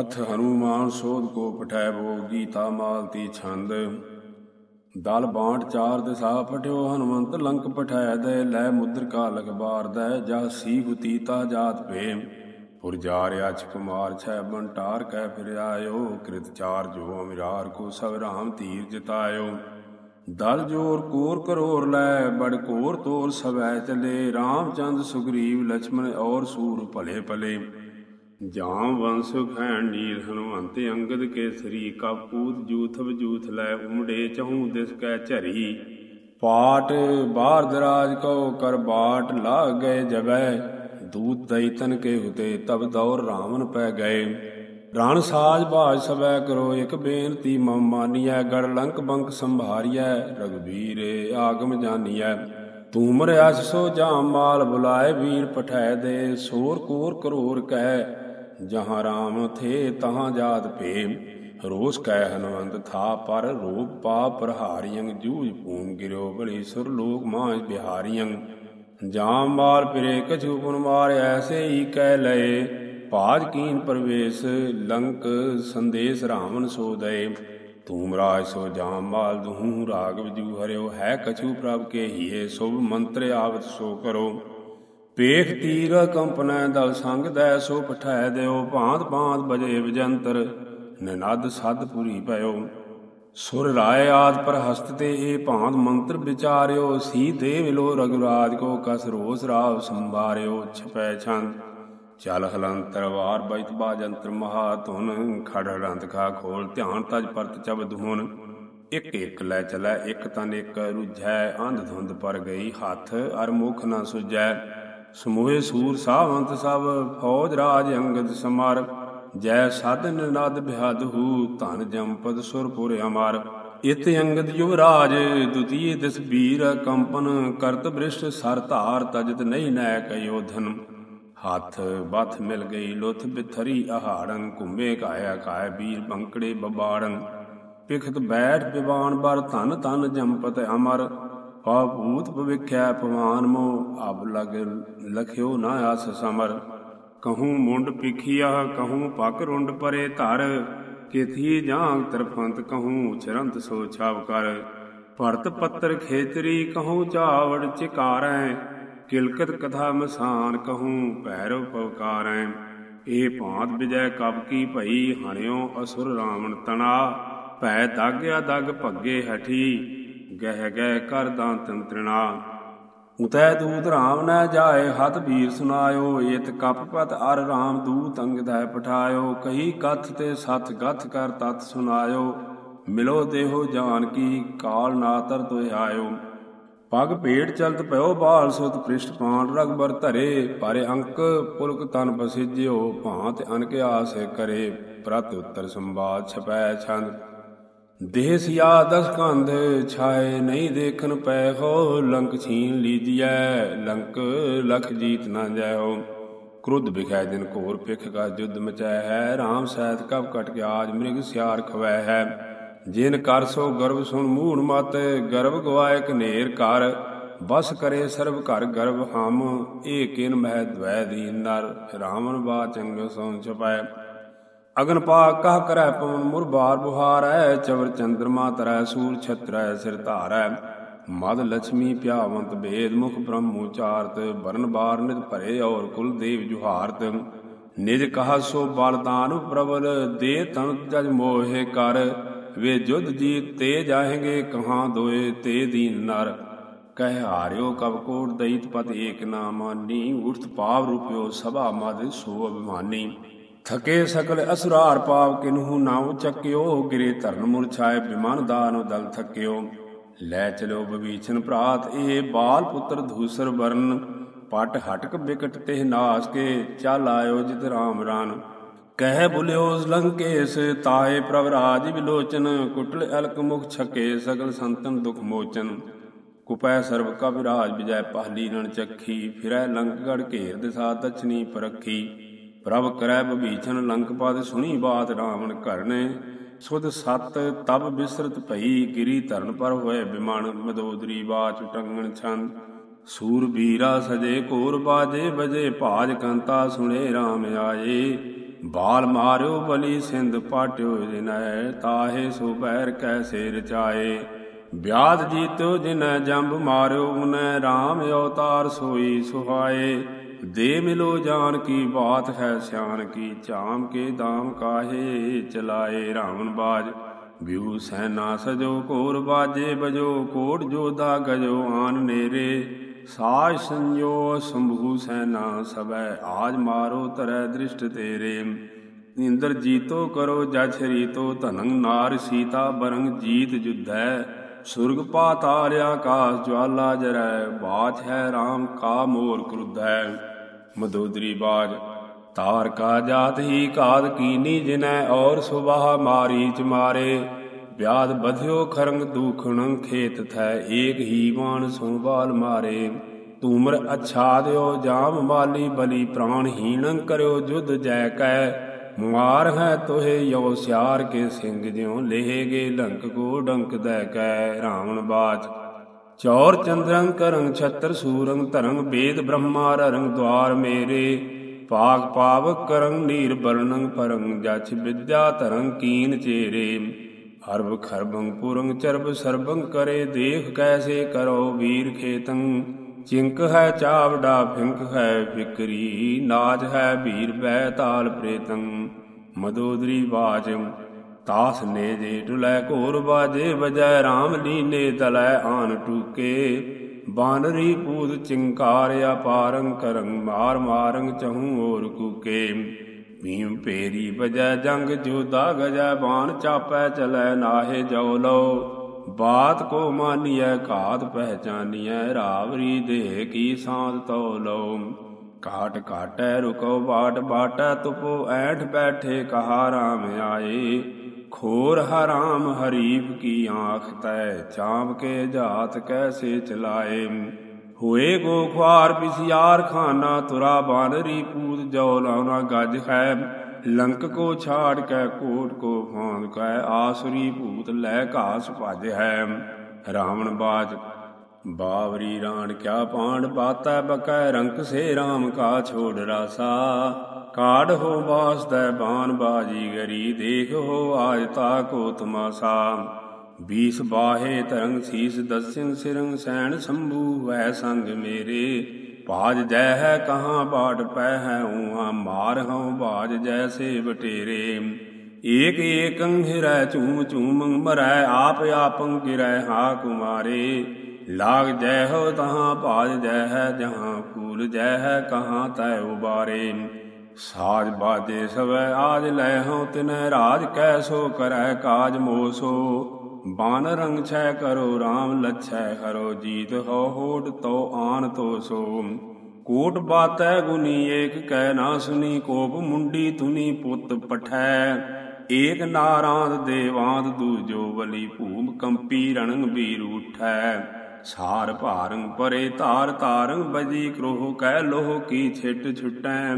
ਅਥ ਹਨੂਮਾਨ ਸੋਧ ਕੋ ਪਠਾਇਬੋ ਗੀਤਾ ਮਾਲਤੀ ਛੰਦ। ਦਲ ਬਾਂਟ ਚਾਰ ਦਿਸਾ ਪਠਿਓ ਹਨੂਮੰਤ ਲੰਕ ਪਠਾਇ ਦੇ, ਲੈ ਮੁਦਰ ਕਾ ਲਖਬਾਰ ਦੇ, ਜਾ ਸੀਬ ਤੀਤਾ ਜਾਤ ਭੇ। ਪੁਰ ਜਾ ਰਿਆ ਚ ਕੁਮਾਰ ਛੈ ਬੰਟਾਰ ਕੈ ਫਿਰ ਆਇਓ, ਕ੍ਰਿਤ ਚਾਰ ਜੋ ਅਮਿਰਾਰ ਕੋ ਸਭ ਰਾਮ ਧੀਰ ਜਿਤਾਇਓ। ਦਲ ਜੋਰ ਕੋਰ ਕਰੋਰ ਲੈ, ਬੜ ਕੋਰ ਤੋਰ ਸਵੈ ਚਲੇ RAM ਚੰਦ ਸੁਗਰੀਵ ਲక్ష్మణ ਔਰ ਸੂਰ ਭਲੇ ਭਲੇ। ਜਾਮ ਵੰਸ ਹੈ ਨੀਰ ਹਨੂਮੰਤ, ਅੰਗਦ ਕੇ ਸ੍ਰੀ ਕਾਪੂਤ ਜੂਥ ਲੈ ਉਮੜੇ ਚਹੂ ਦਿਸ ਕੈ ਝਰੀ। ਪਾਟ ਬਾਹਰ ਦਰਾਜ ਕੋ ਕਰ ਬਾਟ ਲਾ ਗਏ ਜਬੈ ਦੂਤ ਦੈਤਨ ਕੇ ਹੁਤੇ ਤਬ ਦੌਰ ਰਾਵਨ ਪੈ ਗਏ। ਰਣ ਸਾਜ ਬਾਜ ਸਭੈ ਕਰੋ ਇਕ ਬੇਨਤੀ, ਮਮ ਮਾਨੀਐ, ਗੜ ਲੰਕ ਬੰਕ ਸੰਭਾਰੀਐ ਰਗਵੀਰ ਆਗਮ ਜਾਨੀਐ। ਤੂੰ ਮਰਿਆਸ ਸੋ ਜਾਮ ਮਾਲ ਬੁਲਾਏ, ਵੀਰ ਪਠੈ ਦੇ ਸੋਰ ਕੋਰ ਕਰੋਰ ਕਹਿ। ਜਹਾਂ ਰਾਮ ਥੇ ਤਹਾਂ ਜਾਤ ਭੇ ਰੋਸ ਕਹਿ ਹਨਵੰਤ ਥਾ, ਪਰ ਰੂਪ ਪਾਪ ਪ੍ਰਹਾਰੀਆਂ ਜੂਜ ਭੂਮ ਗਿਰਿਓ ਬੜੀ ਸੁਰ ਲੋਕ ਮਾਂ ਬਿਹਾਰੀਆਂ ਜਾਮ ਮਾਲ ਫਿਰੇ, ਕਛੂ ਪੁਨ ਮਾਰ, ਐਸੇ ਹੀ ਕਹਿ ਲਏ। ਭਾਜ ਕੀਨ ਪਰਵੇਸ਼, ਲੰਕ ਸੰਦੇਸ਼ ਰਾਵਨ ਸੋ ਦਏ। ਤੂਮ ਰਾਜ ਸੋ ਜਾਮ ਮਾਲ, ਦਹੂ ਰਾਗ ਵਿਜੂ ਹਰਿਓ। ਹੈ ਕਛੂ ਪ੍ਰਭ ਕੇ ਹੀਏ, ਸੁਭ ਮੰਤਰ ਆਵਤ ਸੋ ਕਰੋ। ਪੇਖ ਤੀਰ ਕੰਪਨੈ ਦਲ ਸੰਗ ਦੈ ਸੋ ਪਠਾਇ ਦਿਓ ਭਾਂਤ ਭਾਂਤ ਬਜੇ ਵਿਜੰਤਰ, ਨਨਦ ਸਦ ਪੁਰੀ ਪਇਓ। ਸੁਰ ਰਾਏ ਆਦ ਪਰ ਹਸਤ ਤੇ ਇਹ ਭਾਂਤ ਮੰਤਰ ਵਿਚਾਰਿਓ ਸੀ ਦੇਵ ਲੋ ਰਗੁਰਾਜ ਕੋ ਕਸ ਰੋਸ ਰਾਵ ਸੰਭਾਰਿਓ, ਛਪੈ ਛੰਦ। ਚਲ ਹਲੰਤਰ ਵਾਰ ਬੈਤ ਬਾਜੰਤਰ ਮਹਾ ਧੁਨ, ਖੜ ਰੰਤ ਖਾ ਖੋਲ ਧਿਆਨ ਤਜ ਪਰਤ ਚਬਦ ਹੁਨ ਇਕ ਇਕ ਲੈ ਚਲੈ, ਇਕ ਤਨ ਇਕ ਰੁਝੈ, ਅੰਧ ਧੁੰਦ ਪਰ ਗਈ ਹੱਥ, ਅਰ ਮੁਖ ਨ ਸੁਜੈ ਸਮੂਹੇ ਸੂਰ ਸਾਵੰਤ ਸਭ, ਫੌਜ ਰਾਜ ਅੰਗਦ ਸਮਾਰ। ਜੈ ਸਾਧਨ ਨਦ ਬਿਹਦਹੂ ਧਨ ਜੰਪਦ ਸੁਰਪੁਰ ਅਮਰ। ਇਤ ਅੰਗਦ ਯੁਵਰਾਜ ਦੁਤੀਏ ਦਿਸ ਵੀਰ ਕੰਪਨ। ਕਰਤ ਬ੍ਰਿਸ਼ਟ ਸਰ ਧਾਰ ਤਜਤ ਨਹੀਂ ਨੈ ਕਯੋਧਨ ਹੱਥ ਬਥ ਮਿਲ ਗਈ ਲੁਥ ਬਿਥਰੀ ਆਹਾੜੰ ਘੁੰਮੇ ਕਾਇਆ ਕਾਇ ਵੀਰ ਬੰਕੜੇ ਬਬਾੜਨ ਪਿਖਤ ਬੈਠ ਬਿਵਾਨ ਬਰ ਧਨ ਧਨ ਜੰਪਤ ਅਮਰ। ਪਾ ਭੂਤ ਭਵਿਖਿਆ ਪਵਾਨ ਮੋ ਅਬ ਲਗ ਲਖਿਓ ਨਾ ਆਸ ਸਮਰ। ਕਹੂੰ ਮੁੰਡ ਪਿਖਿਆ ਕਹੂੰ ਪਕ ਰੁੰਡ ਪਰੇ ਧਰ। ਕਿਥੀ ਜਾਂਗ ਤਰਫੰਤ, ਕਹੂੰ ਚਰੰਤ ਸੋ ਛਾਵ ਕਰ। ਭਰਤ ਪੱਤਰ ਖੇਤਰੀ, ਕਹੂੰ ਚਾਵੜ ਚਿਕਾਰੈ। ਕਿਲਕਤ ਕਥਾ ਮਸਾਨ, ਕਹੂੰ ਭੈਰਵ ਪਵਕਾਰੈ। ਇਹ ਭਾਂਤ ਵਿਜੈ ਕਬ ਕੀ ਭਈ, ਹਣਿਓ ਅਸੁਰ ਰਾਵਣ ਤਣਾ। ਭੈ ਦਾਗਿਆ ਦਗ ਭੱਗੇ ਹਠੀ। ਗਹਿ ਗਹਿ ਕਰ ਦਾਂਤਨ ਤ੍ਰਿਣਾ ਉਤੈ ਦੂਤ ਰਾਮ ਨੈ ਜਾਏ ਹਤ ਵੀਰ ਸੁਨਾਇਓ ਏਤ ਕਪਪਤ ਅਰ ਰਾਮ ਦੂਤ ਅੰਗਦੈ ਪਠਾਇਓ, ਕਹੀ ਕਥ ਤੇ ਸਤ ਗਥ ਕਰ ਤਤ ਸੁਨਾਇਓ, ਮਿਲੋ ਦੇਹੋ ਜਾਨ ਕੀ ਕਾਲ ਨਾਤਰ ਤੋਇ ਆਇਓ। ਪਗ ਭੇਟ ਚਲਤ ਭਇਓ, ਬਾਲ ਸੁਤ ਪ੍ਰਿਸ਼ਟ ਪਾਣ ਰਗਬਰ ਧਰੇ, ਪਰ ਅੰਕ ਪੁਲਕ ਤਨ ਬਸਿਜਿਓ ਭਾਂਤ ਅਨਕ ਕਰੇ, ਪ੍ਰਤ ਉਤਰ ਸੰਵਾਦ ਛਪੈ ਛੰਦ। ਦੇਹ ਸਿਆ ਦਸ ਕੰਧ ਛਾਏ ਨਹੀਂ ਦੇਖਣ ਪੈ ਹੋ ਲੰਕ ਛੀਨ ਲੀਜੀਐ, ਲੰਕ ਲਖ ਜੀਤ ਨਾ ਜਾਇਓ। ਕ੍ਰੁੱਧ ਵਿਖੈ ਦਿਨ ਘੋਰ ਪਿਖ ਕਾ ਜੁਦ ਮਚੈ ਹੈ RAM ਸੈਤ ਕਬ ਕਟ ਕੇ ਆਜ ਮ੍ਰਿਗ ਸਿਆਰ ਖਵੈ ਹੈ। ਜਿਨ ਕਰ ਸੋ ਗਰਭ ਸੁਣ ਮੂੜ ਮਤ ਗਰਭ ਗਵਾਇ ਕਨੇਰ ਕਰ। ਬਸ ਕਰੇ ਸਰਬ ਘਰ ਗਰਭ ਹਮ, ਏ ਕਿਨ ਮਹਿ ਦਵੈ ਦੀਨ ਨਰ, ਰਾਵਣ ਬਾ ਚੰਗ ਸੋ ਛਪੈ। ਅਗਨ ਪਾਕ ਕਹ ਕਰੈ ਪਵਨ ਮੁਰ ਬਾਰ ਬੁਹਾਰੈ, ਚਵਰ ਚੰਦਰਮਾ ਤਰੈ, ਸੂਰ ਛਤਰੈ, ਸਿਰ ਧਾਰੈ। ਮਦ ਲక్ష్ਮੀ ਪਿਆਵੰਤ ਭੇਦ ਮੁਖ ਬ੍ਰਹਮ ਉਚਾਰਤ ਬਰਨ ਬਾਰ ਨਿਤ ਭਰੇ ਔਰ ਕੁਲ ਦੇਵ ਜੁਹਾਰਤ। ਨਿਜ ਕਹਾ ਸੋ ਬਲਦਾਨ ਪ੍ਰਬਲ, ਦੇ ਤਨ ਜਜ ਮੋਹਿ ਕਰ। ਵੇ ਜੁਦ ਜੀ ਤੇ ਜਾਹੇਗੇ ਕਹਾਂ ਦੋਏ, ਤੇ ਦੀਨ ਨਰ। ਕਹਿ ਹਾਰਿਓ ਕਬ ਕੋਟ ਦੈਤ ਪਤ ਏਕ ਨਾ ਉਠਤ ਪਾਵ ਰੂਪਿਓ ਸਭਾ ਮਦ ਸੋ ਅਭਿਮਾਨੀ। ਥਕੇ ਸਕਲ ਅਸੁਰਾਰ ਪਾਵ ਕਿਨਹੂ ਨਾਉ ਚੱਕਿਓ, ਗਿਰੇ ਧਰਨ ਮੁਰਛਾਏ ਬਿਮਨ ਦਾਨੋ ਦਲ ਥਕਿਓ। ਲੈ ਚਲੋ ਬਵੀਛਨ ਭਰਾਤ, ਇਹ ਬਾਲ ਪੁੱਤਰ ਧੂਸਰ ਵਰਨ। ਪਟ ਹਟਕ ਬਿਕਟ ਤੇ ਨਾਸ ਕੇ, ਚੱਲ ਆਇਓ ਜਿਤ ਰਾਮ ਰਾਨ। ਕਹਿ ਬੁਲਿਓ ਲੰਕੇਸ ਤਾਏ ਪ੍ਰਭ ਰਾਜ ਵਿਲੋਚਨ। ਕੁਟਲ ਅਲਕ ਮੁਖ ਛਕੇ, ਸਗਲ ਸੰਤਨ ਦੁਖ ਮੋਚਨ। ਕੁਪੈ ਸਰਬ ਕਾ ਵਿਰਾਜ ਵਿਜੈ ਪਹਲੀ ਰਣ ਚੱਖੀ, ਫਿਰੈ ਲੰਕਗੜ ਘੇਰ ਦਿਸਾ ਦਛਨੀ ਪਰਖੀ। ਪ੍ਰਭ ਕਰੈ ਬਭੀਸ਼ਣ ਲੰਕ ਪਦ ਸੁਣੀ ਬਾਤ ਰਾਵਣ ਕਰਨੇ ਸੁਧ ਸਤ ਤਬ ਬਿਸਰਤ ਭਈ, ਗਿਰੀ ਧਰਨ ਪਰ ਹੋਏ ਬਿਮਨ, ਮਦੋਦਰੀ ਬਾਚ ਟੰਗਣ ਛੰਦ। ਸੂਰ ਬੀਰਾ ਸਜੇ ਕੋਰ ਬਾਜੇ, ਬਜੇ ਭਾਜ ਕੰਤਾ ਸੁਣੇ RAM ਆਏ। ਬਾਲ ਮਾਰਿਓ ਬਲੀ ਸਿੰਧ ਪਾਟਿਓ ਜਿਨੈ ਤਾਹੇ ਸੋ ਬੈਰ ਕੈਸੇ ਰਚਾਏ ਵਿਆਦ ਜੀਤੋ ਜਿਨੈ ਜੰਬ ਮਾਰਿਓ, ਉਨੈ RAM ਅਵਤਾਰ ਸੋਈ ਸੁਹਾਏ। ਦੇ ਮਿਲੋ ਜਾਨ ਕੀ ਬਾਤ ਹੈ ਸਿਆਣ ਕੀ ਚਾਮ ਕੇ ਦਾਮ ਕਾਹੇ ਚਲਾਏ ਰਾਵਣ ਬਾਜ। ਵਿਉ ਸੈਨਾ ਸਜੋ ਕੋਰ ਬਾਜੇ, ਬਜੋ ਕੋਟ ਜੋਦਾ ਗਜੋ ਆਨ ਨੇਰੇ। ਸਾਜ ਸੰਜੋ ਸੰਭੂ ਸੈਨਾ ਸਭੈ, ਆਜ ਮਾਰੋ ਤਰੈ ਦ੍ਰਿਸ਼ਟ ਤੇਰੇ। ਇੰਦਰ ਜੀਤੋ ਕਰੋ ਜਛ ਰੀਤੋ, ਧਨੰ ਨਾਰ ਸੀਤਾ ਬਰੰਗ ਜੀਤ ਜੁਧੈ। ਸੁਰਗ ਪਾਤਾਲ ਆਕਾਸ ਜਵਾਲਾ ਜਰੈ ਬਾਛ ਹੈ RAM ਕਾ ਮੋਰ ਕ੍ਰੁਧੈ। ਮਦੋਦਰੀ ਬਾਜ। ਤਾਰ ਕਾ ਜਾਤ ਹੀ ਕਾਦ ਕੀਨੀ ਜਿਨੈ ਔਰ ਸੁਬਾਹ ਮਾਰੀ ਚ ਮਾਰੇ। ਵਿਆਦ ਬਧਿਓ ਖਰੰਗ ਦੂਖਣ ਖੇਤ ਥੈ ਏਕ ਹੀ ਬਾਣ ਸੋ ਬਾਲ ਮਾਰੇ। ਤੂਮਰ ਅਛਾਦਿਓ ਜਾਮ ਮਾਲੀ ਬਲੀ ਪ੍ਰਾਣ ਹੀਣੰ ਕਰਿਓ ਜੁਧ ਜੈ ਕੈ। ਮਾਰ ਹੈ ਤੋਹੇ ਯੋ ਸਿਆਰ ਕੇ ਸਿੰਘ ਜਿਉ ਲੇਹਗੇ ਲੰਕ ਕੋ ਡੰਕ ਦੈ ਕੈ ਰਾਵਣ ਬਾਚ ਚੌਰ ਚੰਦਰੰ ਕਰੰ ਛਤਰ ਸੂਰੰ ਧਰੰ ਵੇਦ ਬ੍ਰਹਮਾ ਰੰਗ ਦਵਾਰ ਮੇਰੇ। ਪਾਗ ਪਾਵਕ ਕਰੰ ਨੀਰ ਬਰਨੰ ਪਰੰ ਜਛ ਵਿਦਿਆ ਧਰੰ ਕੀਨ ਚੇਰੇ। ਹਰਬ ਖਰਬੰ ਪੁਰੰ ਚਰਬ ਸਰਬੰ ਕਰੇ ਦੇਖ ਕੈਸੇ ਕਰੋ ਵੀਰ ਖੇਤੰ। ਚਿੰਕ ਹੈ ਚਾਵੜਾ ਫਿੰਕ ਹੈ ਫਿਕਰੀ, ਨਾਜ ਹੈ ਵੀਰ ਬੈ ਤਾਲ ਪ੍ਰੇਤੰ। ਮਦੋਦਰੀ ਬਾਜ ਤਾਸ ਨੇ ਜੇ ਟੁਲੈ ਘੋਰ ਬਾਜੇ, ਵਜੈ RAM ਲੀਨੇ ਤਲੈ ਆਨ ਟੂਕੇ। ਬਾਨਰੀ ਪੂਤ ਚਿੰਕਾਰ ਅਪਾਰੰ ਕਰੰ ਮਾਰ ਮਾਰੰ ਚਹੂ ਔਰ ਕੂਕੇ। ਭੀਮ ਪੇਰੀ ਵਜੈ ਜੰਗ ਜੋਦਾ ਗਜੈ ਬਾਣ, ਚਾਪੈ ਚਲੈ ਨਾਹੇ ਜੋ ਲੋ ਬਾਤ ਕੋ ਮਾਨੀਐ, ਘਾਤ ਪਹਿਚਾਨੀਐ, ਰਾਵਰੀ ਦੇਹ ਕੀ ਸਾਧ ਤੋ ਲੋ ਕਾਟ ਕਾਟੈ ਰੁਕੋ, ਬਾਟ ਬਾਟੈ, ਤੁਪੋ, ਐਠ ਬੈਠੇ ਕਹਾ ਰਾਮ ਆਏ। ਖੋਰ ਹਰਾਮ ਹਰੀਫ ਕੀ ਆਂਖ ਤੈ ਚਾਂਪ ਕੇ ਜਾਤ ਕੈਸੇ ਚਲਾਏ? ਹੋਏ ਗੋ ਖੁਆਰ ਪਿਸਿਆਰ ਖਾਨਾ, ਤੁਰਾ ਬਾਨਰੀ ਪੂਤ ਜੋ ਲਾਉਣਾ ਗੱਜ ਹੈ ਲੰਕ ਕੋ ਛਾੜ ਕੇ, ਕੋਟ ਕੋ ਫਾਂਦ ਕੈ, ਆਸੁਰੀ ਭੂਤ ਲੈ ਘਾਸ ਭਜ ਹੈ। ਰਾਵਣ ਬਾਜ ਬਾਵਰੀ ਰਾਣ ਕਿਆ ਪਾਂਡ ਬਾਤੈ ਬਕੈ ਰੰਕ ਸੇ RAM ਕਾ ਛੋੜ ਰਾਸਾ। ਕਾੜ ਹੋ ਬਾਸਦੈ ਬਾਨ ਬਾਜੀ ਗਰੀ, ਦੇਖ ਹੋ ਆਜ ਤਾ ਕੋ ਤਮਾਸਾ ਬੀਸ ਬਾਹੇ ਤਰੰਗ ਸੀਸ ਦਸਿਨ ਸਿਰੰਗ ਸੈਣ ਸੰਭੂ, ਵੈ ਸੰਗ ਮੇਰੇ। ਭਾਜ ਜੈ ਹੈ ਕਹਾਂ ਬਾਟ ਪੈ ਹੈ ਊਹਾ, ਮਾਰ ਹਉ ਬਾਜ ਜੈਸੇ ਬਟੇਰੇ ਏਕ ਏਕੰ ਹਿਰੈ ਝੂਮ ਝੂਮ, ਮਰੈ ਆਪ ਆਪੰ ਗਿਰੈ ਹਾ ਕੁਮਾਰੇ। ਲਾਗ ਜੈ ਹੋ ਤਹਾਂ ਭਾਜ ਜੈ ਹੈ ਜਹਾਂ ਫੂਲ ਜੈ ਹੈ ਕਹਾਂ ਤੈ ਉਬਾਰੇ। ਸਾਜ ਬਾਜੇ ਸਵੈ ਆਜ ਲੈ ਹਉ ਤਿਨੈ ਰਾਜ ਕੈਸੋ ਕਰੈ ਕਾਜ ਮੋਸੋ। ਬਾਨ ਰੰਗ ਛੈ ਕਰੋ RAM ਲਛੈ ਕਰੋ ਜੀਤ ਹੋ ਹੋਟ ਤੋ ਆਨ ਤੋ ਸੋ। ਕੋਟ ਬਾਤੈ ਗੁਨੀ ਏਕ ਕਹਿ ਨਾ ਸੁਨੀ ਕੋਪ ਮੁੰਡੀ ਤੁਨੀ ਪੁੱਤ ਪਠੈ। ਏਕ ਨਾਰਾਦ ਦੇਵਾਦ ਦੂਜੋ ਬਲੀ ਭੂਮ ਕੰਪੀ ਰਣੰਗ ਬੀਰ ਉਠੈ। ਸਾਰ ਭਾਰੰ ਪਰੇ ਧਾਰ ਤਾਰੰ ਬਜੀ ਕ੍ਰੋਹ ਕਹਿ ਲੋਹ ਕੀ ਛਿਟ ਛੁਟੈ।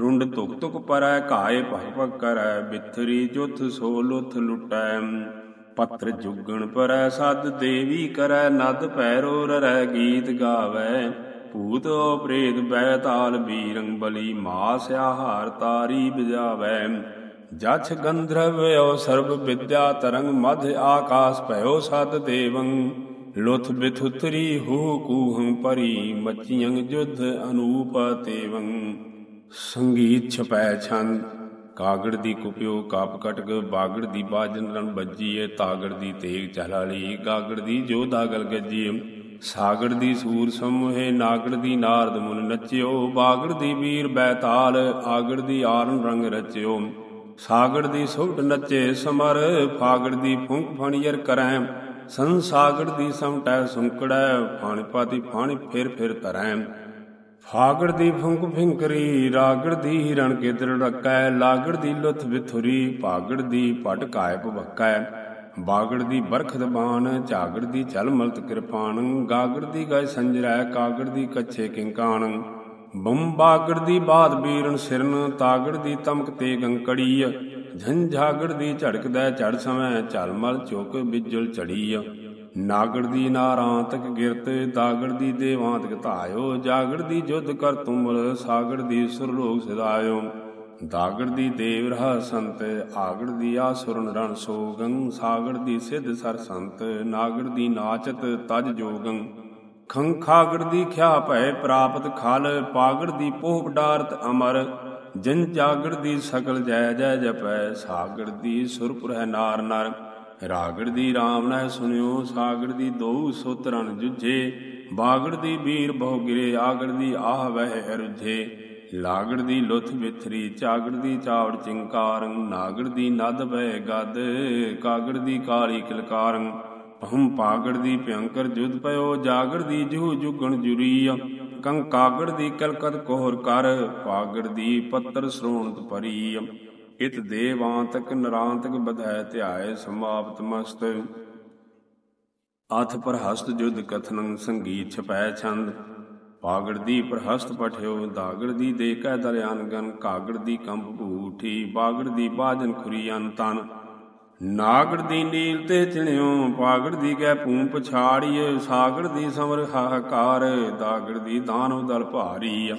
ਰੁੰਡ ਤੁਕ ਤੁਕ ਪਰੈ ਘਾਏ ਭਕ ਭਕ ਕਰੈ, ਬਿਥਰੀ ਜੁਥ ਸੋ ਲੁਥ ਲੁਟੈ। ਪੱਤਰ ਜੁਗਣ ਪਰੈ ਸਦ ਦੇਵੀ ਕਰੈ, ਨਦ ਪੈਰੋ ਰਰੈ ਗੀਤ ਗਾਵੈ। ਭੂਤ ਪ੍ਰੇਤ ਬੈ ਤਾਲ ਬੀਰੰ ਬਲੀ, ਮਾਸ ਆਹਾਰ ਤਾਰੀ ਬਜਾਵੈ। ਜਛ ਗੰਧਰਵ ਔ ਸਰਬ ਵਿਦਿਆ ਤਰੰਗ, ਮਧ ਆਕਾਸ ਭਇਓ ਸਦ ਦੇਵੰ। ਲੁਥ ਬਿਥੁਤਰੀ ਹੂ ਕੂਹੰ ਪਰੀ ਮਚੀਯੰ ਜੁਧ ਅਨੂਪ ਤੇਵੰ। ਸੰਗੀਤ ਛਪੈ ਛੰਦ, ਕਾਗੜ ਦੀ ਕੁਪਿਓ ਕਾਪ ਕਟਕ, ਬਾਗੜ ਦੀ ਬਾਜਨ ਰਣ ਬੱਜੀਏ, ਤਾਗੜ ਦੀ ਤੇਗ ਚਲਾਲੀ, ਗਾਗੜ ਦੀ ਜੋ ਦਾਗਲ ਗੱਜੀ ਸਾਗੜ ਦੀ ਸੂਰ ਸਮੂਹੇ, ਨਾਗੜ ਦੀ ਨਾਰਦ ਮੁਨ ਨਚਿਓ। ਬਾਗੜ ਦੀ ਵੀਰ ਬੈਤਾਲ, ਆਗੜ ਦੀ ਆਰਨ ਰੰਗ ਰਚਿਓ। ਸਾਗੜ ਦੀ ਸੁਭਟ ਨੱਚੇ ਸਮਰ, ਫਾਗੜ ਦੀ ਫੁੰਕ ਫਣੀਰ ਕਰੈ। ਸੰਸਾਗੜ ਦੀ ਸਮਟੈ ਸੁੰਕੜੈ ਫਾਣੀ ਪਾਤੀ ਫਾਣ ਫਿਰ ਫਿਰ ਤਰੈ ਫਾਗੜ ਦੀ ਫੁੰਕ ਫਿੰਕਰੀ, ਰਾਗੜ ਦੀ ਹਿਰਣ ਕੇਦਰ ਰਕੈ ਲਾਗੜ ਦੀ ਲੁਥ ਵਿਥੁਰੀ, ਭਾਗੜ ਦੀ ਪਟ ਕਾਇ ਭਵਕੈ ਬਾਗੜ ਦੀ ਬਰਖ ਬਾਣ, ਝਾਗੜ ਦੀ ਚਲ ਮਲਤ ਕਿਰਪਾਨ। ਗਾਗੜ ਦੀ ਗਏ ਸੰਜਰੈ, ਕਾਗੜ ਦੀ ਕੱਛੇ ਕਿੰਕਾਣ। ਬੰਮ ਬਾਗੜ ਦੀ ਬਾਦ ਬੀਰਨ ਸਿਰਨ, ਤਾਗੜ ਦੀ ਤਮਕ ਤੇ ਗੰਕੜੀ ਝੰਝਾਗੜ ਦੀ ਝੜਕਦਾ ਝੜ ਸਮੈ, ਝਲ ਮਲ ਚੁਕ ਬਿਜਲ ਚੜੀ ਨਾਗੜ ਦੀ ਨਾਰਾਂਤਕ ਗਿਰਤ, ਦਾਗੜ ਦੀ ਦੇਵਾਂਤਕ ਧਾਇਓ। ਜਾਗੜ ਦੀ ਜੁਧ ਕਰ ਤੁਮਲ, ਸਾਗੜ ਦੀ ਸੁਰਲੋਕ ਸਦਾਇਓ ਦਾਗੜ ਦੀ ਦੇਵ ਰਹਾ ਸੰਤ, ਆਗੜ ਦੀ ਆਸੁਰਨ ਰਣ ਸੋਗੰ। ਸਾਗੜ ਦੀ ਸਿੱਧ ਸਰ ਸੰਤ, ਨਾਗੜ ਦੀ ਨਾਚਤ ਤਜ ਜੋਗੰ। ਖੰ ਖਾਗੜ ਦੀ ਖਿਆ ਭੈ ਪ੍ਰਾਪਤ ਖਲ, ਪਾਗੜ ਦੀ ਪੋਹ ਡਾਰਤ ਅਮਰ। ਜਿਨ ਜਾਗੜ ਦੀ ਸਕਲ ਜੈ ਜੈ ਜਪੈ, ਸਾਗੜ ਦੀ ਸੁਰਪੁਰ ਹੈ ਨਾਰ ਨਰ। ਰਾਗੜ ਦੀ RAM ਨਹਿ ਸੁਨਿਓ, ਸਾਗੜ ਦੀ ਦੋ ਸੋਤਰਨ ਜੁਝੇ। ਬਾਗੜ ਦੀ ਵੀਰ ਬਹੁ ਗਿਰੇ, ਆਗੜ ਦੀ ਆਹ ਵਹਿ ਅਰੁਝੇ। ਲਾਗੜ ਦੀ ਲੁਥ ਵਿਥਰੀ ਚਾਗੜ ਦੀ ਚਾਵੜ ਚਿੰਕਾਰੰ। ਨਾਗੜ ਦੀ ਨਦ ਬੈ ਗਦ, ਕਾਗੜ ਦੀ ਕਾਲੀ ਕਿਲਕਾਰੰ। ਪਹਮ ਪਾਗੜ ਦੀ ਭਯੰਕਰ ਜੁਦ ਪਇਓ, ਜਾਗੜ ਦੀ ਜੂ ਜੁਗਣ ਜੁਰੀ ਕੰ ਕਾਗੜ ਦੀ ਕਲਕਤ ਕੋਹਰ ਕਰ, ਪਾਗੜ ਦੀ ਪੱਤਰ ਸ੍ਰੋਣਤ ਪਰੀ ਇਤ ਦੇਵਾਂਤਕ ਨਰਾਂਤਕ ਬਧੈ ਧਿਆਏ, ਸਮਾਪਤ ਮਸਤ। ਅਥ ਪ੍ਰਹਸਤ ਜੁਦ ਕਥਨੰ ਸੰਗੀਤ ਛਪੈ ਛੰਦ। ਪਾਗੜ ਦੀ ਪ੍ਰਹਸਤ ਪਠਿਓ, ਦਾਗੜ ਦੀ ਦੇ ਕੈ ਦਰਿਆਨ ਗਨ। ਕਾਗੜ ਦੀ ਕੰਬ ਭੂਠੀ ਬਾਗੜ ਦੀ ਬਾਜਨ ਖੁਰੀ ਤਨ ਨਾਗੜ ਦੀ ਨੀਲ ਤੇ ਚਿਣਿਓ, ਪਾਗੜ ਦੀ ਗੈ ਪੂੰ ਪਛਾੜੀਏ, ਸਾਗੜ ਦੀ ਸਮਰ ਹਾਹਾਕਾਰ, ਦਾਗੜ ਦੀ ਦਾਨਵ ਦਲ ਭਾਰੀ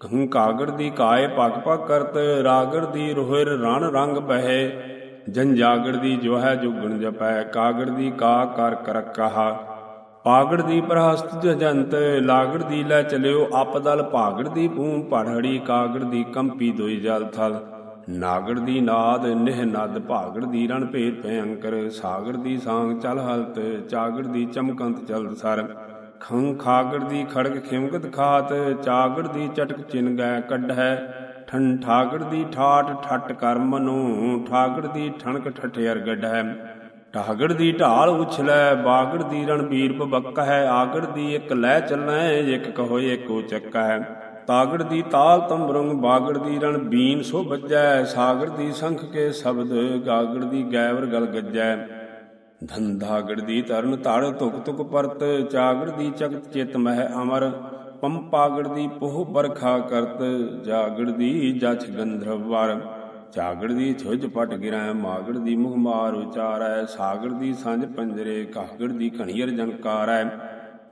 ਕਹੂੰ ਕਾਗੜ ਦੀ ਕਾਏ ਪਗ ਪਗ ਕਰਤ, ਰਾਗੜ ਦੀ ਰੋਹਿਰ ਰਣ ਰੰਗ ਬਹਿ। ਜੰਜਾਗੜ ਦੀ ਜੋ ਹੈ ਜੁਗਣ ਜਪੈ, ਕਾਗੜ ਦੀ ਕਾ ਕਰ ਕਰ ਕਹਾ। ਪਾਗੜ ਦੀ ਪ੍ਰਹਸਤ ਜੰਤ ਲਾਗੜ ਦੀ ਲੈ ਚਲਿਓ ਅਪਦਲ ਭਾਗੜ ਦੀ ਪੂੰ ਪੜੜੀ ਕਾਗੜ ਦੀ ਕੰਪੀ ਦੋਈ ਜਲ ਥਲ। ਨਾਗਰ ਦੀ ਨਾਦ, ਨਿਹ ਨਦ, ਭਾਗੜ ਦੀ ਰਣ ਭੇਦ ਭਯੰਕਰ, ਸਾਗਰ ਦੀ ਸਾਂਗ ਚਲ ਹਲਤ, ਚਾਗੜ ਦੀ ਚਮਕੰਤ ਚਲਦ ਸਰ। ਖੰ ਖਾਗੜ ਦੀ ਖੜਕ ਖਿਮਗਤ ਖਾਤ, ਚਾਗੜ ਦੀ ਚਟਕ ਚਿਨ ਗੈ ਕੱਢੈ ਠੰ ਠਾਗੜ ਦੀ ਠਾਟ ਠੱਟ ਕਰ ਮਨੂ, ਠਾਗੜ ਦੀ ਠਣਕ ਠਠਿਅਰ ਗੱਢੈ ਠਾਗੜ ਦੀ ਢਾਲ ਉਛਲੈ, ਬਾਗੜ ਦੀ ਰਣਬੀਰ ਪਬਕ ਹੈ ਆਗੜ ਦੀ ਇੱਕ ਲੈ ਚੱਲੈ, ਇੱਕ ਕਹੋ, ਇੱਕੋ ਚੱਕਾ ਹੈ ਤਾਗੜ ਦੀ ਤਾਲ ਤੰਬਰੰਗ, ਬਾਗੜ ਦੀ ਰਣ ਬੀਨ ਸੋ ਵੱਜੈ ਸਾਗਰ ਦੀ ਸੰਖ ਕੇ ਸ਼ਬਦ, ਗਾਗੜ ਦੀ ਗੈਵਰ ਗਲ ਗੱਜੈ। ਧੰਧਾਗੜ ਦੀ ਤਰਨ ਧੜ ਤੁਕ ਤੁਕ ਪਰਤ, ਚਾਗੜ ਦੀ ਚਗਤ ਚਿਤ ਮਹਿ ਅਮਰ, ਪੰਪਾਗੜ ਦੀ ਪੋਹ ਬਰਖਾ ਕਰਤ, ਜਾਗੜ ਦੀ ਜਛ ਗੰਧਰਵ ਵਰ। ਚਾਗੜ ਦੀ ਛੁਜ ਪਟ ਗਿਰੈ, ਮਾਗੜ ਦੀ ਮੁਖ ਮਾਰ ਉਚਾਰੈ, ਸਾਗੜ ਦੀ ਸੰਜ ਪੰਜਰੇ, ਕਾਗੜ ਦੀ ਘਣੀਰ ਜਨਕਾਰੈ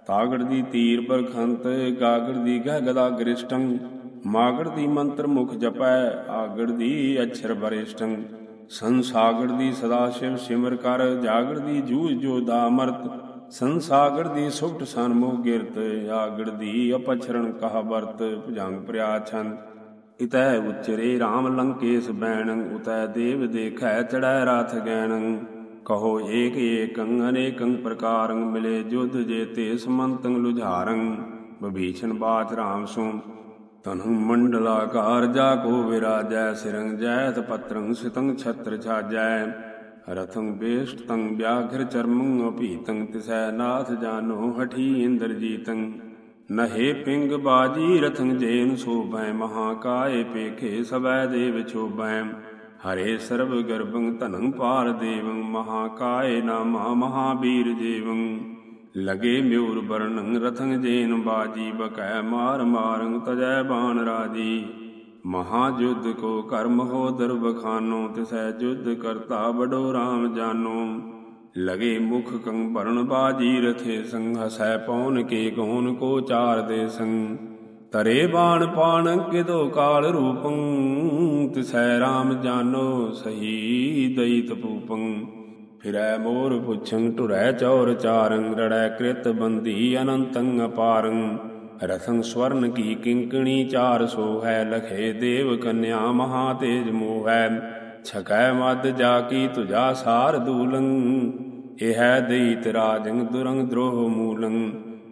ਤਾਗੜ ਦੀ ਤੀਰ ਬਰਖੰਤ, ਗਾਗੜ ਦੀ ਗਹਿ ਗਦਾ ਗ੍ਰਿਸ਼ਟੰ। ਮਾਗੜ ਦੀ ਮੰਤਰ ਮੁਖ ਜਪੈ, ਆਗੜ ਦੀ ਅਛਰ ਬਰਿਸ਼ਟੰ। ਸੰਸਾਗੜ ਦੀ ਸਦਾ ਸ਼ਿਵ ਸਿਮਰ ਕਰ, ਜਾਗੜ ਦੀ ਜੂਝ ਜੋ ਦਾ ਅਮਰਤ ਸੰਸਾਗੜ ਦੀ ਸੁਭਟ ਸਨਮੁਖ ਗਿਰਤ, ਆਗੜ ਦੀ ਅਪਛਰਣ ਕਹ ਵਰਤ, ਭੁਜੰਗ ਪ੍ਰਿਆ ਛੰਦ ਇਤੈ ਉਚਰੇ RAM ਲੰਕੇਸ ਬੈਣ, ਉਤੈ ਦੇਵ ਦੇਖੈ ਚੜੈ ਰਾਥ ਗੈਣ। ਕਹੋ ਏਕ ਏਕੰ ਅਨੇਕੰ ਪ੍ਰਕਾਰੰ ਮਿਲੇ ਜੁਧ ਜੇਤੇ ਸਮੰਤੰ ਲੁਝਾਰੰ ਬਭੀਸ਼ਣ ਬਾਚ RAM ਸੋ ਤਨਹੁ ਮੰਡਲਾਕਾਰ ਜਾ ਕੋ ਵਿਰਾਜੈ, ਸਿਰੰਗ ਜੈਤ ਪਤਰੰ ਸਿਤੰ ਛਤਰ ਛਾਜੈ। ਰਥੰ ਬੇਸ਼ਟ ਤੰ ਵਿਆਘਰ ਚਰਮੰ ਅਪੀਤੰ ਤਿਸੈ ਨਾਥ ਜਾਨੋ ਹਠੀ ਇੰਦਰ ਜੀਤੰ ਨਹੇ ਪਿੰਗ ਬਾਜੀ ਰਥੰ ਜੇਨ ਸੋਭੈ, ਮਹਾਕਾਏ ਪੇਖੇ ਸਬੈ ਦੇਵ ਛੋਭੈ। ਹਰੇ ਸਰਬ ਗਰਭੰ ਧਨੰ ਪਾਰ ਦੇਵੰ, ਮਹਾਕਾਏ ਨਾਮਾ ਮਹਾਬੀਰ ਜੀਵੰ। ਲਗੇ ਮਿਉਰ ਬਰਨੰ ਰਥੰ ਜੇਨ ਬਾਜੀ, ਬਕੈ ਮਾਰ ਮਾਰੰ, ਤਜੈ ਬਾਣ ਰਾਜੀ। ਮਹਾ ਜੁਧ ਕੋ ਕਰਮ ਹੋ ਦਰ ਬਖਾਨੋ ਤਿਸੈ ਜੁਧ ਕਰਤਾ ਬਡੋ RAM ਜਾਨੋ। ਲਗੇ ਮੁਖ ਕੰਗ ਭਰਨ ਬਾਜੀ ਰਥੇ ਸੰਗ, ਹਸੈ ਪੌਨ ਕੇ ਗੋਨ ਕੋ ਚਾਰ ਦੇ ਸੰਗ। ਤਰੇ ਬਾਣ ਪਾਣ ਕਿਦੋ ਕਾਲ ਰੂਪੰ ਤਿਸੈ RAM ਜਾਨੋ ਸਹੀ ਦਇਤ ਪੂਪੰ ਫਿਰੈ ਮੋਰ ਪੁੱਛੰ, ਟੁਰੈ ਚੌਰ ਚਾਰੰ, ਰੜੈ ਕ੍ਰਿਤ ਬੰਦੀ ਅਨੰਤੰ ਅਪਾਰੰ। ਰਸੰ ਸਵਰਨ ਕੀ ਕਿੰਕਣੀ ਚਾਰ ਸੋ ਹੈ ਲਖੇ ਦੇਵ ਕੰਨਿਆ ਮਹਾ ਤੇਜ ਮੋਹੈ। ਛਕੈ ਮਦ ਜਾ ਕੀ ਤੁਜਾ ਸਾਰ ਦੂਲੰ, ਇਹ ਹੈ ਦਈਤ ਰਾਜੰ ਦੁਰੰਗ ਦ੍ਰੋਹ ਮੂਲੰ।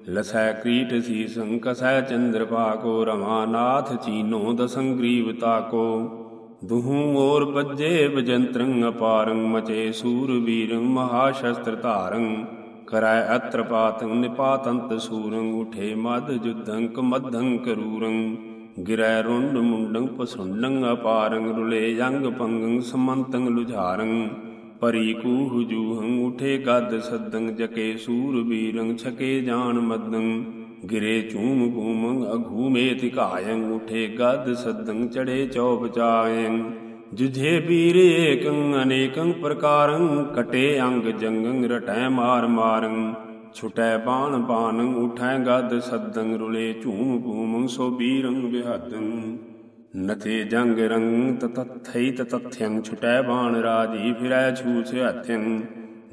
ਲਸੈ ਕ੍ਰੀਟ ਸੀਸੰ, ਕਸੈ ਚੰਦਰ ਪਾਕੋ, ਰਮਾਨਾਥ ਚੀਨੋ ਦਸੰ ਗਰੀਵ ਤਾਕੋ। ਦੁਹੂ ਮੋਰ ਬੱਜੇ ਬਜੰਤਰੰ ਅਪਾਰੰ, ਮਚੇ ਸੂਰ ਵੀਰੰ ਮਹਾ ਸ਼ਸਤਰ ਧਾਰੰ। ਕਰੈ ਅਤਰ ਪਾਤੰ ਨਿਪਾਤੰਤ ਸੂਰੰ, ਉਠੇ ਮਦ ਜੁਧੰ ਮਧੰ ਕਰੂਰੰ। ਗਿਰੈ ਰੁੰਡ ਮੁੰਡੰ ਪਸੁੰਡੰ ਅਪਾਰੰ, ਰੁਲੇ ਜੰਗ ਪੰਗੰ ਸਮੰਤੰ ਲੁਝਾਰੰ। ਪਰੀ ਕੂਹ ਜੂਹੰ, ਉਠੇ ਗਦ ਸਦੰ ਜਕੇ ਸੂਰਵੀਰੰ ਛਕੇ ਜਾਨ ਮਦੰ ਗਿਰੇ ਚੂਮ ਕੂਮੰ ਅਘੂਮੇ ਤਿਕਾਯੰ ਉਠੇ ਗਦ ਸਦੰ ਚੜੇ ਚੌਪ ਚਾਯੰ ਜੁਝੇ ਵੀਰ ਏਕੰ, ਅਨੇਕੰ ਪ੍ਰਕਾਰੰ, ਕਟੇ ਅੰਗ ਜੰਗੰ, ਰਟੈ ਮਾਰ ਮਾਰੰ। ਛੁਟੈ ਬਾਣ ਬਾਣੰ, ਉਠੈ ਗਦ ਸਦੰ ਰੁਲੇ ਝੂਮ ਭੂਮੰ, ਸੋ ਬੀਰੰ ਵਿਹਦੰ ਨਥੇ ਜੰਗ ਰੰਗ ਤਤਥਈ ਤਤਥਯੰ, ਛੁਟੈ ਬਾਣ ਰਾਜੀ ਫਿਰੈ ਛੂਛ ਹਥਯੰ।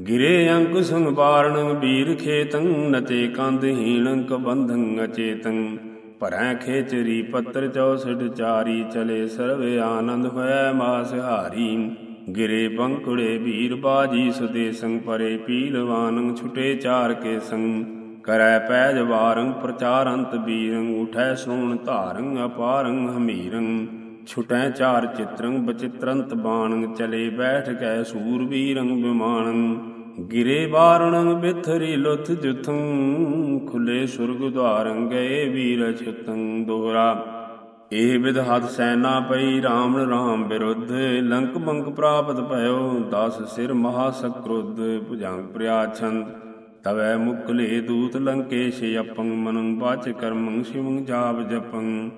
ਗਿਰੇ ਅੰਕ ਸੰਗ ਬਾਰਣ ਬੀਰ ਖੇਤੰ, ਨਤੇ ਕੰਧ ਹੀਣੰ ਕਬੰਧੰ ਅਚੇਤੰ। ਭਰੈ ਖੇਚਰੀ ਪੱਤਰ 64 ਚਾਰੀ ਚਲੇ ਸਰਵੇ ਆਨੰਦ ਹੋਇ ਮਾਸ ਹਾਰੀ। ਗਿਰੇ ਬੰਕੁੜੇ ਵੀਰ ਬਾਜੀ ਸੁਦੇ ਸੰਗ ਪਰੇ ਪੀਲਵਾਨੰ ਛੁਟੇ ਚਾਰ ਕੇ ਸੰਗ ਕਰੈ ਪੈਜ ਵਾਰੰ ਪ੍ਰਚਾਰੰਤ ਬੀਰੰ, ਉਠੈ ਸੋਣ ਧਾਰੰ, ਅਪਾਰੰ ਹਮੀਰੰ। ਛੁਟੈ ਚਾਰ ਚਿਤਰੰ ਬਚਿਤਰੰਤ ਬਾਣੰ, ਚਲੇ ਬੈਠ ਕੈ ਸੂਰ ਵੀਰੰ ਗਿਰੇ ਬਾਰਣੰ ਬਿਥਰੀ ਲੁਥ ਜੁਥੰ, ਖੁਲੇ ਸੁਰਗ ਦਵਾਰੰ ਗਏ ਵੀਰ ਛਤੰ ਦੋਹਰਾ। ਇਹ ਵਿਦ ਹੱਥ ਸੈਨਾ ਪਈ ਰਾਮ ਰਾਮ ਵਿਰੁੱਧ, ਲੰਕ ਮੰਗ ਪ੍ਰਾਪਤ ਭਇਓ, ਦਸ ਸਿਰ ਮਹਾ ਸਕਰੁੱਧ, ਭੁਜੰਗ ਪ੍ਰਿਆਛੰਦ ਤਵੈ ਮੁਕਲੇ ਦੂਤ ਲੰਕੇਸ਼ ਅਪੰ ਮਨੰ ਬਾਚ ਕਰਮੰ, ਸ਼ਿਵੰ ਜਾਪ ਜਪੰ।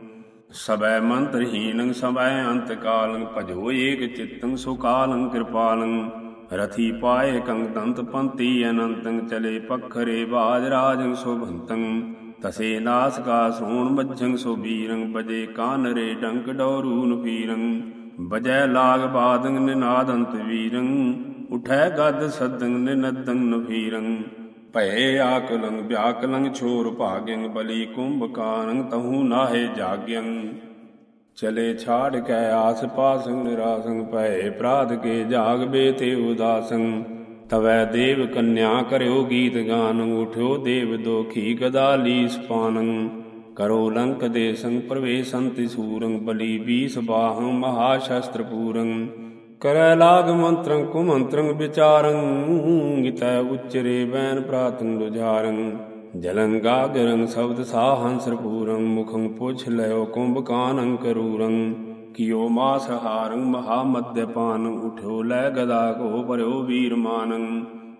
ਸਬੈ ਮੰਤਰਹੀਨੰ ਸਬੈ ਅੰਤ ਕਾਲੰ ਭਜੋ ਏਕ ਚਿੱਤੰ, ਸੁਕਾਲੰ, ਕਿਰਪਾਲੰ। ਰਥੀ ਪਾਏ ਕੰਗ ਦੰਤ ਪੰਤੀ, ਅਨੰਤੰ ਚਲੇ ਪਖਰੇ ਬਾਜ ਰਾਜੰ, ਸੁਭੰਤੰ। ਤਸੇ ਨਾਸ ਕਾ ਸੋਣ ਮੱਝੰ ਸੋ ਬੀਰੰ ਬਜੇ ਕਾਨਰੇ ਡੰਕ ਡੋਰੂ ਨਫੀਰੰ ਬਜੈ ਲਾਗ ਬਾਦੰ, ਨਿਨਾਦੰਤ ਵੀਰੰ। ਉਠੈ ਗਦ ਸਦੰ, ਨਿਨਦੰ ਨਫੀਰੰ ਭਏ ਆਕਲੰ ਵਿਆਕਲੰ ਛੋਰ ਭਾਗਿੰ ਬਲੀ ਕੁੰਭ ਕਾਨੰ ਤਹੂ ਨਾਹੇ ਜਾਗਿਅੰ। ਚਲੇ ਛਾੜ ਕੈ ਆਸ ਪਾਸੰ ਨਿਰਾਸੰ ਭਏ ਪ੍ਰਾਦ ਕੇ ਜਾਗ ਬੇਤੇ ਉਦਾਸੰ। ਤਵੈ ਦੇਵ ਕੰਨਿਆ ਕਰਿਓ ਗੀਤ ਗਾਨ, ਉਠਿਓ ਦੇਵ ਦੋਖੀ ਗਦਾ ਲੀਸ ਪਾਨੰ ਕਰੋ ਲੰਕ ਦੇ ਸੰਗ ਪ੍ਰਵੇਸ਼ੰਤਿ ਸੂਰੰ, ਬਲੀ ਬੀਸ ਬਾਹੰ ਮਹਾ ਸ਼ਸਤਰ ਪੂਰੰ। ਕਰੈ ਲਾਗ ਮੰਤਰੰ ਕੁਮੰਤਰੰ ਵਿਚਾਰੰ ਗਿਤੈ ਉਚਰੇ ਬੈਨ ਪ੍ਰਾਤੰ ਦੁਝਾਰੰ। ਜਲੰ ਗਾਗਰੰ ਸ਼ਬਦ ਸਾਹੰਸਰ ਪੂਰੰ ਮੁਖੰ ਪੁੱਛ ਲਿਓ ਕੁੰਭ ਕਾਨੰ ਕਰੂਰੰ। ਕਿਓ ਮਾਸ ਹਾਰੰ ਮਹਾ ਮਦਪਾਨ ਉਠਿਓ ਲੈ ਗਦਾ ਕੋ ਪਰਿਓ ਵੀਰ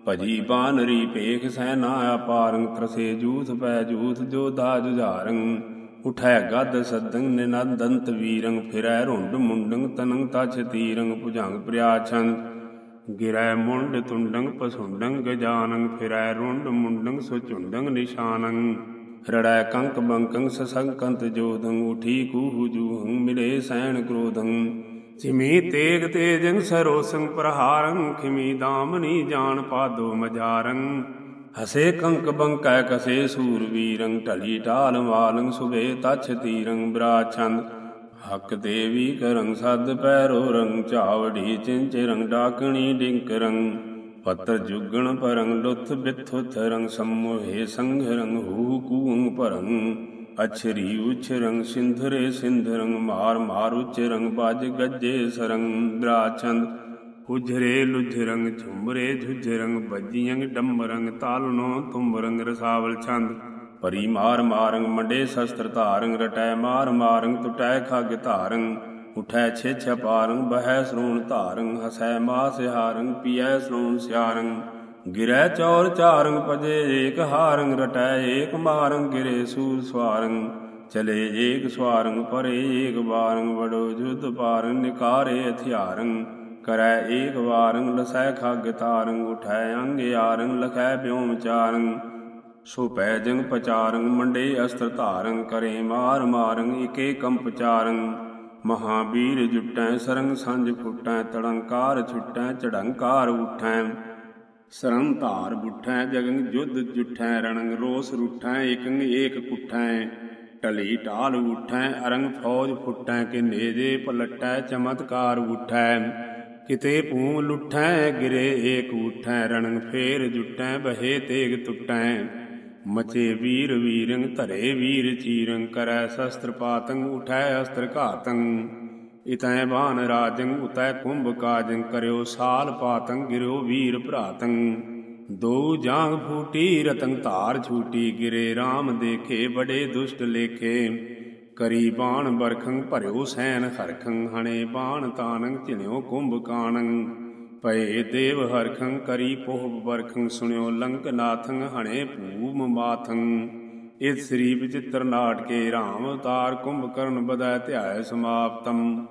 ਭਜੀ ਬਾਨਰੀ ਪੇਖ ਸੈਨਾ ਅਪਾਰੰ, ਤਰਸੇ ਜੂਥ ਪੈ ਜੂਥ, ਜੋਧਾ ਜੁਝਾਰੰ। ਉਠੈ ਗਦ ਸਦੰ ਨਿਨੰਦੰਤ ਵੀਰੰ ਫਿਰੈ ਰੁੰਡ ਮੁੰਡੰ ਤਨੰ ਤਛ ਤੀਰੰ ਭੁਜੰਗ ਪ੍ਰਿਆਛੰ ਗਿਰੈ ਮੁੰਡ ਤੁੰਡੰ ਪਸੁੰਡੰ ਗਜਾਨੰ ਫਿਰੈ ਰੁੰਡ ਮੁੰਡੰ ਸੁਚੁੰਡੰ ਨਿਸ਼ਾਨੰ ਰੜੈ ਕੰਕ ਬੰਕੰ ਸਸੰਕੰਤ ਜੋਦੰ ਉਠੀ ਕੂਹੂ ਜੂਹੰ ਮਿਲੇ ਸੈਣ ਕ੍ਰੋਧੰ। ਜਿਮੀ ਤੇਗ ਤੇਜੰ ਸਰੋਸੰ ਪ੍ਰਹਾਰੰ, ਖਿਮੀ ਦਾਮਨੀ ਜਾਣ ਪਾਦੋ ਮਜਾਰੰ। ਹਸੇ ਕੰਕ ਬੰਕੈ ਕਸੇ ਸੂਰ ਵੀਰੰ ਢਲੀ ਢਾਲ ਵਾਲੰ ਸੁਬੇ ਤਛ ਤੀਰੰ ਬਰਾਛੰਦ ਹਕ ਦੇਵੀ ਕਰੰ ਸਦ ਪੈਰੋ ਰੰਗ ਚਾਵੜੀ ਚਿੰਚ ਰੰਗ ਡਾਕਣੀ ਡਿੰਕ ਰੰਗ। ਪਤਰ ਜੁਗਣ ਪਰੰ ਲੁਥ ਬਿਥੁਥ ਰੰਗ ਸਮੋਹੇ ਸੰਘ ਰੰਗ ਹੂ ਕੂੰ ਪਰੰ ਅਛਰੀ ਉਛ ਰੰਗ ਸਿੰਧਰੇ ਸਿੰਧ ਰੰਗ ਮਾਰ ਮਾਰ ਉਚ ਰੰਗ ਬਾਜ ਗੱਜੇ ਸਰੰਗ ਦਰਾਚੰਦ ਉਝਰੇ ਲੁਝ ਰੰਗ ਝੁੰਬਰੇ ਝੁਝ ਰੰਗ ਬੱਜੀਆਂ ਡੰਬ ਰੰਗ ਤਾਲਨੋ ਤੁੰਬ ਰਸਾਵਲ ਛੰਦ। ਪਰੀ ਮਾਰ ਮਾਰੰਗ, ਮੰਡੇ ਸ਼ਸਤਰ ਧਾਰੰਗ, ਰਟੈ ਮਾਰ ਮਾਰੰਗ ਟੁਟੈ ਖਗ ਧਾਰੰਗ, ਉਠੈ ਛੇ ਪਾਰੰਗ, ਬਹਿ ਸਰੂਣ ਧਾਰੰਗ, ਹਸੈ ਮਾ ਸਿਹਾਰੰਗ, ਪੀਐ ਸਰੂਣ ਸਿਆਰੰਗ। ਗਿਰੈ ਚੌਰ ਚਾਰੰਗ ਪਜੇ ਏਕ ਹਾਰੰਗ, ਰਟੈ ਏਕ ਮਾਰੰਗ, ਗਿਰੇ ਸੂਰ ਸਵਾਰੰਗ। ਚਲੇ ਏਕ ਸਵਾਰੰਗ, ਪਰੇ ਏਕ ਬਾਰੰਗ ਵੜੋ ਜੁਧ ਪਾਰੰਗ, ਨਿਕਾਰੇ ਹਥਿਆਰੰਗ। ਕਰੈ ਏਕ ਵਾਰੰਗ ਲਸੈ ਖਗ ਤਾਰੰਗ, ਉਠੈ ਅੰਗ ਆਰੰਗ ਲਖੈ ਬਿਉਮ ਚਾਰੰਗ ਸੋ ਪੈ ਜੰਗ ਪਚਾਰੰਗ, ਮੰਡੇ ਅਸਤਰ ਧਾਰੰਗ, ਕਰੇ ਮਾਰ ਮਾਰੰਗ ਇਕੇ ਕੰਪ ਚਾਰੰਗ। ਮਹਾਬੀਰ ਜੁਟੈ, ਸਰੰਗ ਸੰਜ ਫੁਟੈ, ਤੜੰਕਾਰ ਛੁਟੈ ਚੜੰਕਾਰ ਉਠੈ। ਸਰੰ ਧਾਰ ਬੁਠੈ, ਜਗੰਗ ਜੁਧ ਜੁਠੈ, ਰਣੰਗ ਰੋਸ ਰੁਠੈ ਇਕੰਗ ਏਕ ਕੁਠੈ। ਟਲੀ ਢਾਲ ਉਠੈ, ਅਰੰਗ ਫੌਜ ਫੁਟੈ ਕਿ ਨੇਜੇ ਪਲਟੈ, ਚਮਤਕਾਰ ਉਠੈ। ਕਿਤੇ ਭੂਮ ਲੁੱਠੈ ਗਿਰੇ ਏਕ ਉਠੈ ਰਣੰਗ ਫੇਰ ਜੁਟੈ, ਬਹੇ ਤੇਗ ਟੁਟੈ ਮਚੇ ਵੀਰ ਵੀਰੰਗ ਧਰੇ ਵੀਰ ਚੀਰੰ, ਕਰੈ ਸ਼ਸਤਰ ਪਾਤੰ, ਉਠੈ ਅਸਤਰ ਘਾਤੰ। ਇਤੈ ਬਾਨ ਰਾਜੰ, ਉਤੈ ਕੁੰਭ ਕਾਜੰ, ਕਰਿਓ ਸਾਲ ਪਾਤੰ, ਗਿਰਿਓ ਵੀਰ ਭਰਾਤੰ। ਦੋ ਜਾਂਗ ਫੂਟੀ, ਰਤਨ ਧਾਰ ਛੂਟੀ, ਗਿਰੇ RAM ਦੇਖੇ, ਬੜੇ ਦੁਸ਼ਟ ਲੇਖੇ। ਕਰੀ ਬਾਣ ਬਰਖੰ ਭਰਿਓ ਸੈਨ ਹਰਖੰ, ਹਣੇ ਬਾਣ ਤਾਨੰ ਝਿਣਿਓ ਕੁੰਭ ਕਾਣੰ ਪਏ ਦੇਵ ਹਰਖੰ ਕਰੀ ਪੋਹ ਬਰਖੰ ਸੁਣਿਓ ਲੰਕ ਨਾਥੰ, ਹਣੇ ਭੂਮ ਮਾਥੰ। ਇਸ ਸ੍ਰੀ ਵਿਚਿਤ੍ਰ ਨਾਟਕੇ ਰਾਮ ਅਵਤਾਰ ਕੁੰਭ ਕਰਨ ਬਦੈ ਧਿਆਇ ਸਮਾਪਤਮ